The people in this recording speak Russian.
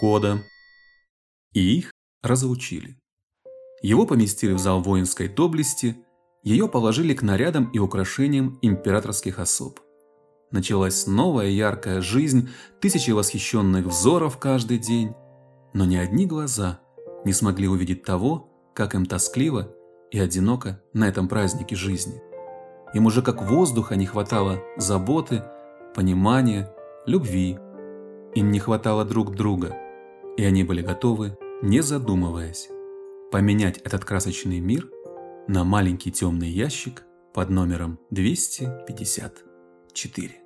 кода. И их разучили. Его поместили в зал воинской доблести, ее положили к нарядам и украшениям императорских особ. Началась новая яркая жизнь, тысячи восхищенных взоров каждый день, но ни одни глаза не смогли увидеть того, как им тоскливо и одиноко на этом празднике жизни. Им уже как воздуха не хватало заботы, понимания, любви. Им не хватало друг друга, и они были готовы, не задумываясь, поменять этот красочный мир на маленький темный ящик под номером 254.